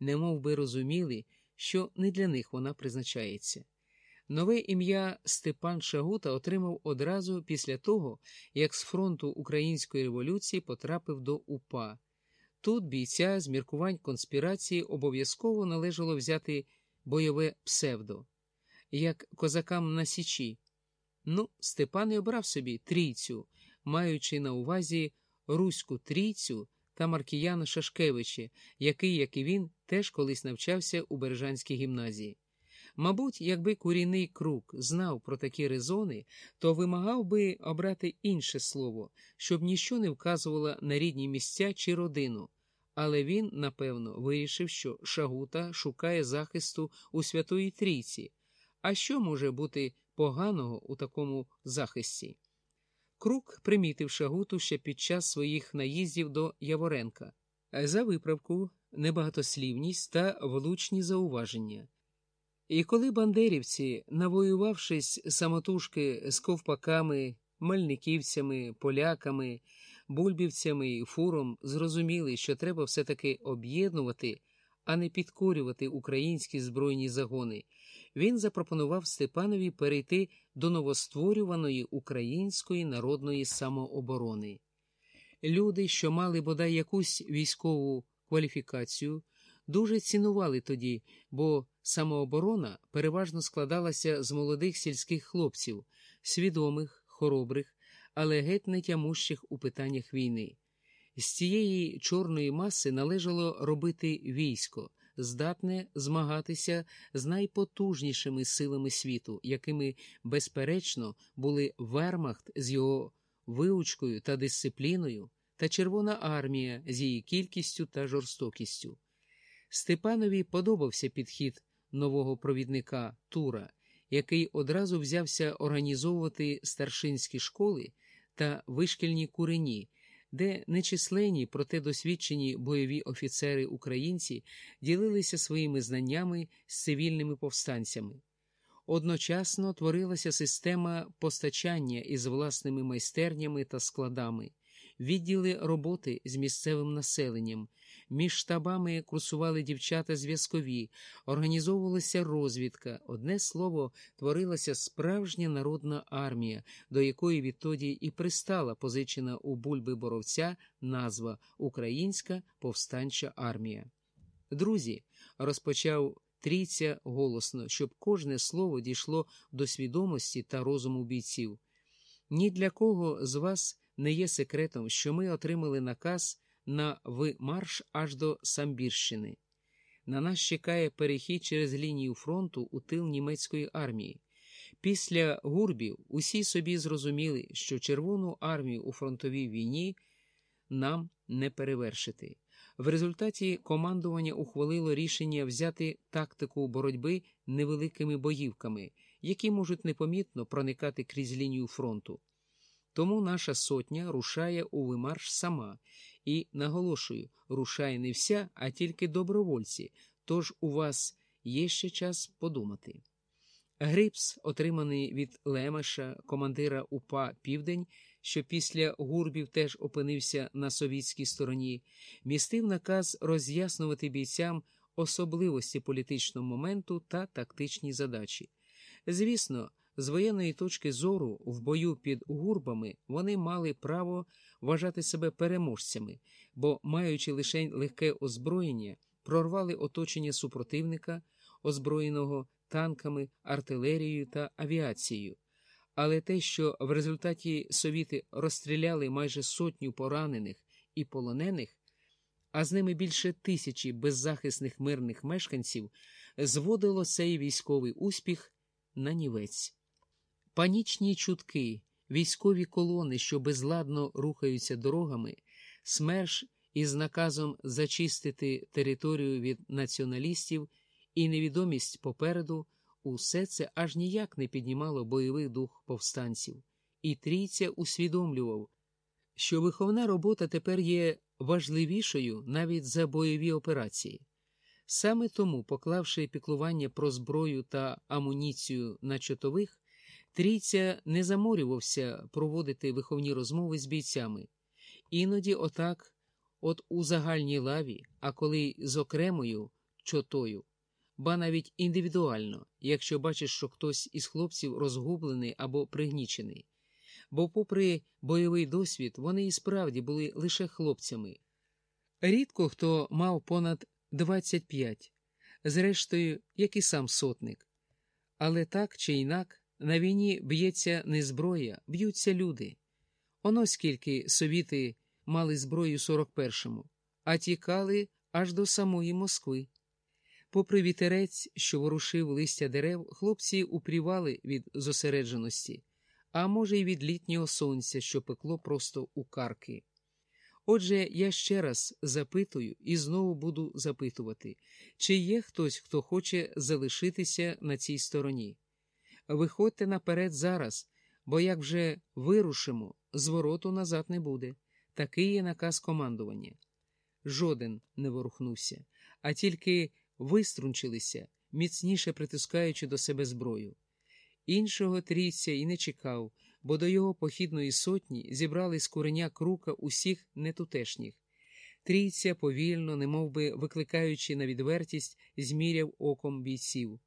немов би розуміли, що не для них вона призначається. Нове ім'я Степан Шагута отримав одразу після того, як з фронту Української революції потрапив до УПА. Тут бійця з міркувань конспірації обов'язково належало взяти бойове псевдо, як козакам на Січі. Ну, Степан і обрав собі трійцю, маючи на увазі Руську трійцю та Маркіяна Шашкевича, який, як і він, теж колись навчався у Бережанській гімназії. Мабуть, якби курінний круг знав про такі резони, то вимагав би обрати інше слово, щоб ніщо не вказувало на рідні місця чи родину. Але він, напевно, вирішив, що Шагута шукає захисту у Святої Трійці. А що може бути поганого у такому захисті? Крук примітив Шагуту ще під час своїх наїздів до Яворенка за виправку, небагатослівність та влучні зауваження. І коли бандерівці, навоювавшись самотужки з ковпаками, мельниківцями, поляками, бульбівцями і фуром, зрозуміли, що треба все-таки об'єднувати, а не підкорювати українські збройні загони, він запропонував Степанові перейти до новостворюваної української народної самооборони. Люди, що мали бодай якусь військову кваліфікацію, дуже цінували тоді, бо самооборона переважно складалася з молодих сільських хлопців, свідомих, хоробрих, але геть не тямущих у питаннях війни. З цієї чорної маси належало робити військо, здатне змагатися з найпотужнішими силами світу, якими, безперечно, були Вермахт з його виучкою та дисципліною, та Червона армія з її кількістю та жорстокістю. Степанові подобався підхід нового провідника Тура, який одразу взявся організовувати старшинські школи та вишкільні курені, де нечисленні, проте досвідчені бойові офіцери українці ділилися своїми знаннями з цивільними повстанцями. Одночасно творилася система постачання із власними майстернями та складами, відділи роботи з місцевим населенням, між штабами курсували дівчата зв'язкові, організовувалася розвідка. Одне слово, творилася справжня народна армія, до якої відтоді і пристала позичена у бульби боровця назва Українська повстанча армія. Друзі, розпочав трійця голосно, щоб кожне слово дійшло до свідомості та розуму бійців. Ні для кого з вас не є секретом, що ми отримали наказ на вимарш аж до Самбірщини. На нас чекає перехід через лінію фронту у тил німецької армії. Після гурбів усі собі зрозуміли, що Червону армію у фронтовій війні нам не перевершити. В результаті командування ухвалило рішення взяти тактику боротьби невеликими боївками, які можуть непомітно проникати крізь лінію фронту. Тому наша сотня рушає у вимарш сама і, наголошую, рушає не вся, а тільки добровольці, тож у вас є ще час подумати. Грипс, отриманий від Лемеша, командира УПА Південь, що після гурбів теж опинився на совітській стороні, містив наказ роз'яснувати бійцям особливості політичного моменту та тактичні задачі. Звісно, з воєнної точки зору, в бою під гурбами вони мали право вважати себе переможцями, бо, маючи лише легке озброєння, прорвали оточення супротивника, озброєного танками, артилерією та авіацією. Але те, що в результаті совіти розстріляли майже сотню поранених і полонених, а з ними більше тисячі беззахисних мирних мешканців, зводило цей військовий успіх на нівець. Панічні чутки, військові колони, що безладно рухаються дорогами, смерш із наказом зачистити територію від націоналістів і невідомість попереду, усе це аж ніяк не піднімало бойовий дух повстанців, і трійця усвідомлював, що виховна робота тепер є важливішою навіть за бойові операції. Саме тому, поклавши піклування про зброю та амуніцію на чотових, Трійця не заморювався проводити виховні розмови з бійцями. Іноді, отак, от у загальній лаві, а коли з окремою чотою, ба навіть індивідуально, якщо бачиш, що хтось із хлопців розгублений або пригнічений. Бо, попри бойовий досвід, вони і справді були лише хлопцями. Рідко хто мав понад 25, зрештою, як і сам сотник. Але так чи інак, на війні б'ється не зброя, б'ються люди. Оно скільки совіти мали зброю 41-му, а тікали аж до самої Москви. Попри вітерець, що ворушив листя дерев, хлопці упрівали від зосередженості, а може, й від літнього сонця, що пекло просто у карки. Отже, я ще раз запитую і знову буду запитувати, чи є хтось, хто хоче залишитися на цій стороні. Виходьте наперед зараз, бо як вже вирушимо, звороту назад не буде. Такий є наказ командування. Жоден не ворухнувся, а тільки виструнчилися, міцніше притискаючи до себе зброю. Іншого трійця і не чекав, бо до його похідної сотні зібрали з куреня крука усіх нетутешніх. Трійця повільно, немов би викликаючи на відвертість, зміряв оком бійців.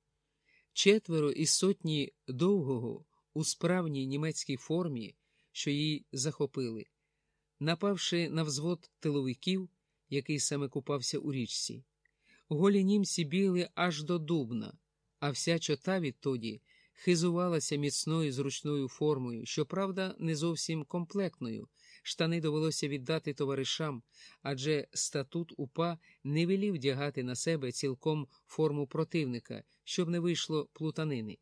Четверо із сотні довгого у справній німецькій формі, що її захопили, напавши на взвод тиловиків, який саме купався у річці. Голі німці бігли аж до дубна, а вся чота відтоді хизувалася міцною зручною формою, щоправда, не зовсім комплектною. Штани довелося віддати товаришам, адже статут УПА не велів вдягати на себе цілком форму противника, щоб не вийшло плутанини.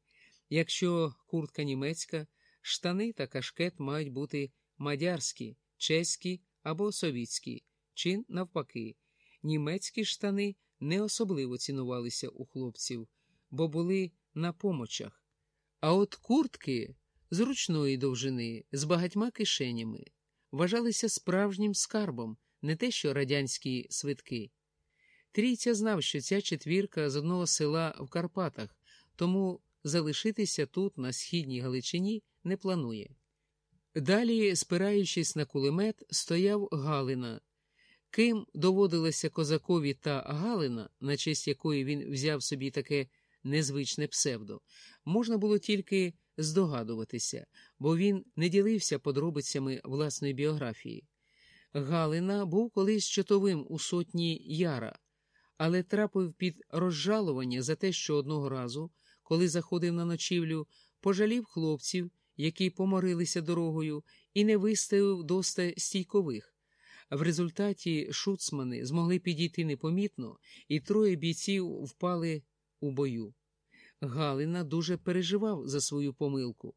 Якщо куртка німецька, штани та кашкет мають бути мадярські, чеські або совітські, чи навпаки, німецькі штани не особливо цінувалися у хлопців, бо були на помочах. А от куртки зручної довжини з багатьма кишенями вважалися справжнім скарбом, не те що радянські свитки. Трійця знав, що ця четвірка з одного села в Карпатах, тому залишитися тут, на східній Галичині, не планує. Далі, спираючись на кулемет, стояв Галина. Ким доводилося козакові та Галина, на честь якої він взяв собі таке незвичне псевдо, можна було тільки здогадуватися, бо він не ділився подробицями власної біографії. Галина був колись чотовим у сотні яра, але трапив під розжалування за те, що одного разу, коли заходив на ночівлю, пожалів хлопців, які поморилися дорогою, і не виставив доста стійкових. В результаті шуцмани змогли підійти непомітно, і троє бійців впали у бою. Галина дуже переживав за свою помилку,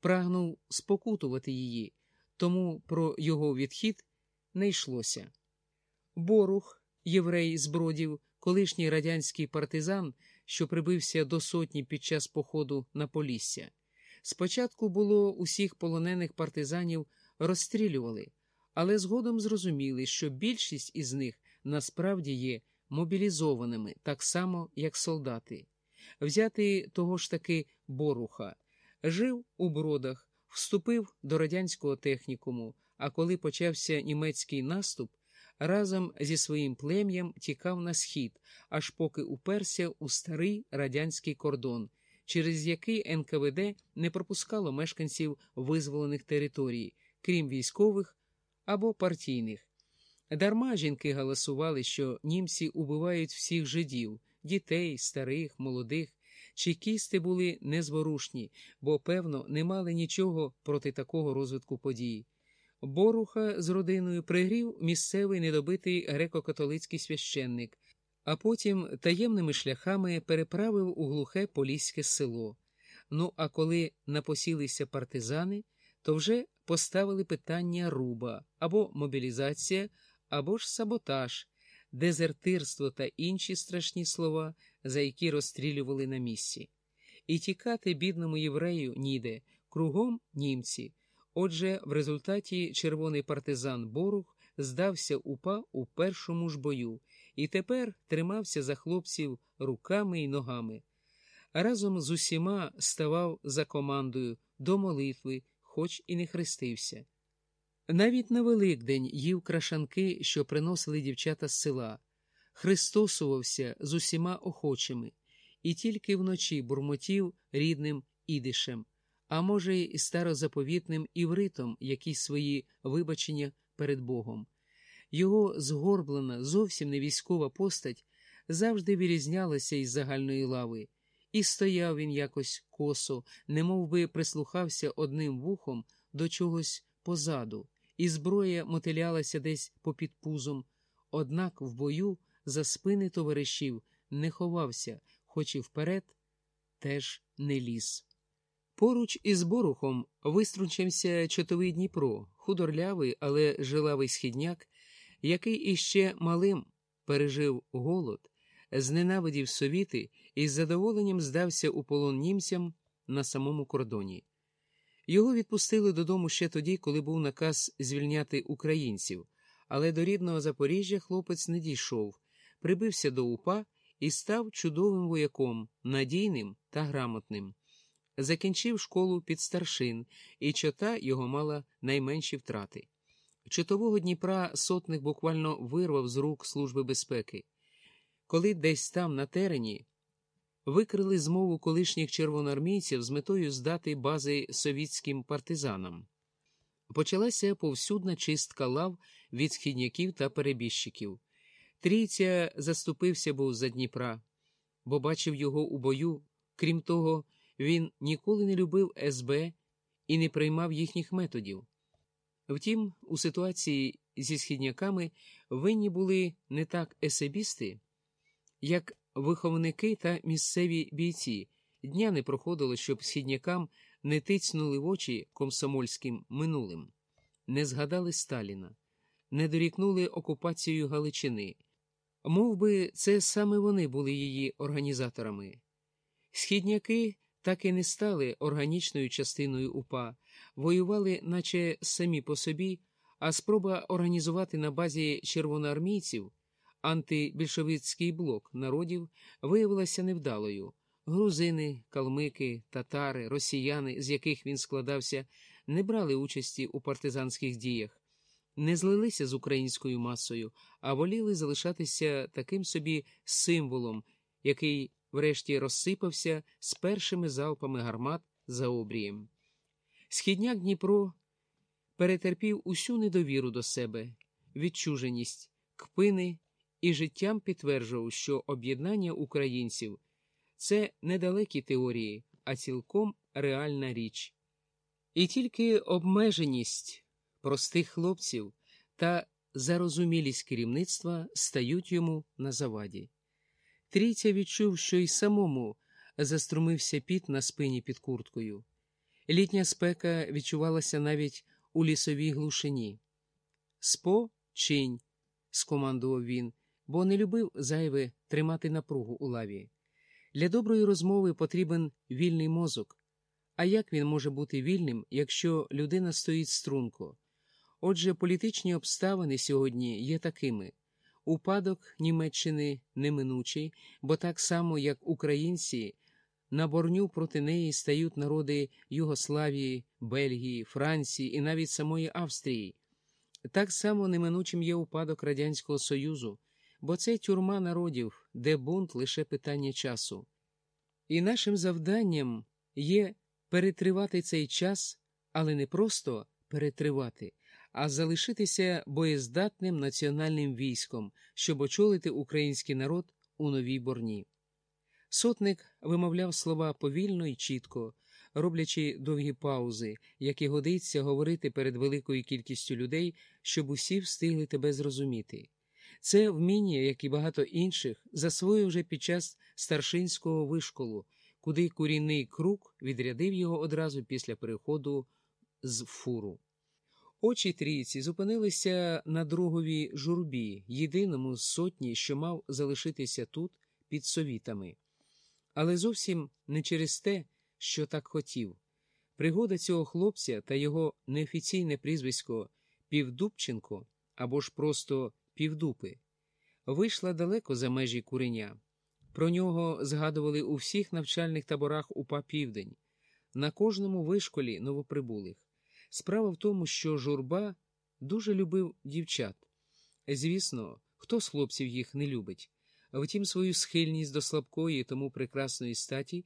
прагнув спокутувати її, тому про його відхід не йшлося. Борух, єврей з бродів, колишній радянський партизан, що прибився до сотні під час походу на Полісся. Спочатку було усіх полонених партизанів розстрілювали, але згодом зрозуміли, що більшість із них насправді є мобілізованими так само, як солдати. Взяти того ж таки Боруха, жив у бродах, вступив до радянського технікуму, а коли почався німецький наступ, разом зі своїм плем'ям тікав на схід, аж поки уперся у старий радянський кордон, через який НКВД не пропускало мешканців визволених територій, крім військових або партійних. Дарма жінки галасували, що німці убивають всіх жидів, дітей, старих, молодих. Чекісти були незворушні, бо, певно, не мали нічого проти такого розвитку подій. Боруха з родиною пригрів місцевий недобитий греко-католицький священник, а потім таємними шляхами переправив у глухе поліське село. Ну а коли напосілися партизани, то вже поставили питання руба або мобілізація, або ж саботаж, дезертирство та інші страшні слова, за які розстрілювали на місці. І тікати бідному єврею ніде, кругом німці. Отже, в результаті червоний партизан Борух здався упа у першому ж бою і тепер тримався за хлопців руками і ногами. Разом з усіма ставав за командою до молитви, хоч і не хрестився. Навіть на Великдень їв крашанки, що приносили дівчата з села. христосувався з усіма охочими і тільки вночі бурмотів рідним ідишем, а може, й старозаповітним івритом якісь свої вибачення перед Богом. Його згорблена, зовсім не військова постать завжди вирізнялася із загальної лави, і стояв він якось косо, немов би прислухався одним вухом до чогось позаду, і зброя мотилялася десь попід пузом. Однак в бою за спини товаришів не ховався, хоч і вперед теж не ліз. Поруч із Борухом виструнчився чотовий Дніпро, худорлявий, але жилавий східняк, який іще малим пережив голод, зненавидів совіти і з задоволенням здався у полон німцям на самому кордоні. Його відпустили додому ще тоді, коли був наказ звільняти українців, але до рідного Запоріжжя хлопець не дійшов, прибився до УПА і став чудовим вояком, надійним та грамотним. Закінчив школу під старшин, і чота його мала найменші втрати. Чотового Дніпра сотник буквально вирвав з рук Служби безпеки. Коли десь там, на терені, викрили змову колишніх червоноармійців з метою здати бази совітським партизанам. Почалася повсюдна чистка лав від східняків та перебіжчиків. Трійця заступився був за Дніпра, бо бачив його у бою. Крім того, він ніколи не любив СБ і не приймав їхніх методів. Втім, у ситуації зі східняками винні були не так есебісти, як виховники та місцеві бійці. Дня не проходило, щоб східнякам не тицнули в очі комсомольським минулим, не згадали Сталіна, не дорікнули окупацією Галичини. Мов би, це саме вони були її організаторами. Східняки так і не стали органічною частиною УПА, воювали, наче самі по собі, а спроба організувати на базі червоноармійців антибільшовицький блок народів виявилася невдалою. Грузини, калмики, татари, росіяни, з яких він складався, не брали участі у партизанських діях, не злилися з українською масою, а воліли залишатися таким собі символом, який врешті розсипався з першими залпами гармат за обрієм. Східняк Дніпро перетерпів усю недовіру до себе, відчуженість, кпини і життям підтверджував, що об'єднання українців це недалекі теорії, а цілком реальна річ. І тільки обмеженість простих хлопців та зарозумілість керівництва стають йому на заваді. Трійця відчув, що й самому заструмився піт на спині під курткою. Літня спека відчувалася навіть у лісовій глушині. Спо чинь, скомандував він, бо не любив зайве тримати напругу у лаві. Для доброї розмови потрібен вільний мозок. А як він може бути вільним, якщо людина стоїть струнко? Отже, політичні обставини сьогодні є такими. Упадок Німеччини неминучий, бо так само, як українці, на борню проти неї стають народи Югославії, Бельгії, Франції і навіть самої Австрії. Так само неминучим є упадок Радянського Союзу, бо це тюрма народів, де бунт лише питання часу. І нашим завданням є перетривати цей час, але не просто перетривати а залишитися боєздатним національним військом, щоб очолити український народ у новій борні. Сотник вимовляв слова повільно і чітко, роблячи довгі паузи, як і годиться говорити перед великою кількістю людей, щоб усі встигли тебе зрозуміти. Це вміння, як і багато інших, засвоїв вже під час старшинського вишколу, куди курінний круг відрядив його одразу після переходу з фуру. Очі трійці зупинилися на друговій журбі, єдиному з сотні, що мав залишитися тут під совітами. Але зовсім не через те, що так хотів. Пригода цього хлопця та його неофіційне прізвисько Півдубченко або ж просто Півдупи вийшла далеко за межі куреня. Про нього згадували у всіх навчальних таборах УПА Південь, на кожному вишколі новоприбулих. Справа в тому, що журба дуже любив дівчат. Звісно, Хто з хлопців їх не любить? Втім, свою схильність до слабкої, тому прекрасної статі